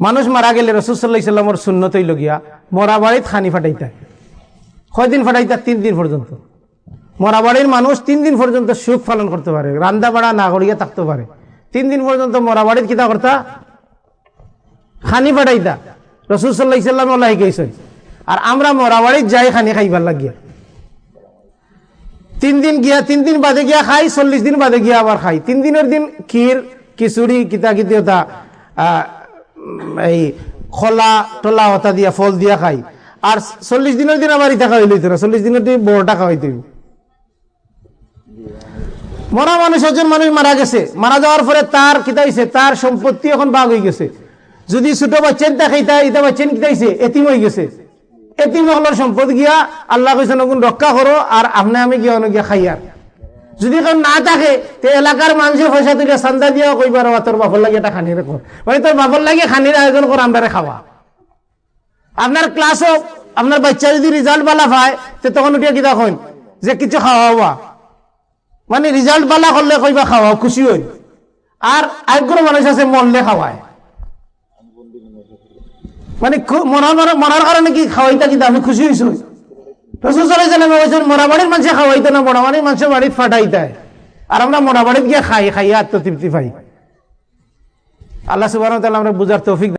মানুষ মারা গেলে রসুল্লাহ ইসলামর শূন্য তৈল গিয়া মরা বাড়িত খানি ফাটাইতা কয়দিন ফাটাইতা তিন দিন পর্যন্ত। মরা বাড়ির মানুষ তিন দিন পর্যন্ত সুখ পালন করতে পারে, রান্দা বাড়া না করিয়া থাকতে পারে। তিন দিন পর্যন্ত মরা বাড়ির কিতা করতা? খানি ফাটাইতা। রসুল সাল্লাহ ইসলাম আল্লাহ গেছেন আর আমরা মরা যাই খানি খাইবার লাগিয়া। তিন দিন গিয়া, তিন দিন বাদে গিয়া খাই, চল্লিশ দিন বাদে গিয়া আবার খাই। তিন দিনের দিন ক্ষীর, খিচুড়ি কিতা কিতা এই খোলা টলা হতা দিয়া, ফল দিয়া খাই। আর চল্লিশ দিনের দিন আবার ইটা খাওয়াই লইতো না, চল্লিশ দিনের দিন বড়টা খাওয়াইতে হইব। মরা মানুষ, একজন মানুষ মারা গেছে। মারা যাওয়ার পরে তার কিতা হইছে তার সম্পত্তি এখন বাঘ হয়ে গেছে। যদি ছোট বাচ্চেন তা খাইতা, ইটা বাচ্চেন কিতা হইছে এতিম হয়ে গেছে। এতিম হলার সম্পদ গিয়া আল্লাহ কইছে, নগুন রক্ষা করো, আর আপনি আমি গিয়া গিয়া খাইয়ার যদি কেউ না থাকে তে এলাকার মানুষের পয়সা তুলে চান্দা দিয়া কইবার "ও, তোর বাপর লাগে এটা খানি কর মানে তোর বাপর লাগে খানির আয়োজন কর আমরা খাওয়া আপনার ক্লাসও আপনার বাচ্চা যদি রেজাল্ট বালা পায় তে তখন উঠিয়া কিতা কইন যে কিছু খাওয়াবা মানে রেজাল্ট বালা করলে কইবা খাওয়া খুশি হই আর আরেকগুলো মানুষ আছে মরলে খাওয়ায় মানে মরার- মরার কারণে কি খাওয়াইতা কিন্তু আমি খুশি হয়েছি রসুল সাল্লাম বলছেন মরা বাড়ির মানুষে খাওয়াইতো না, মরাবাড়ির মানুষের বাড়িতে ফাটাইতায়। আর আমরা মরা বাড়িতে গিয়ে খাই খাইয়া আত্মতৃপ্তি পাই। আল্লাহ সুবাহ আমরা বুঝার তৌফিক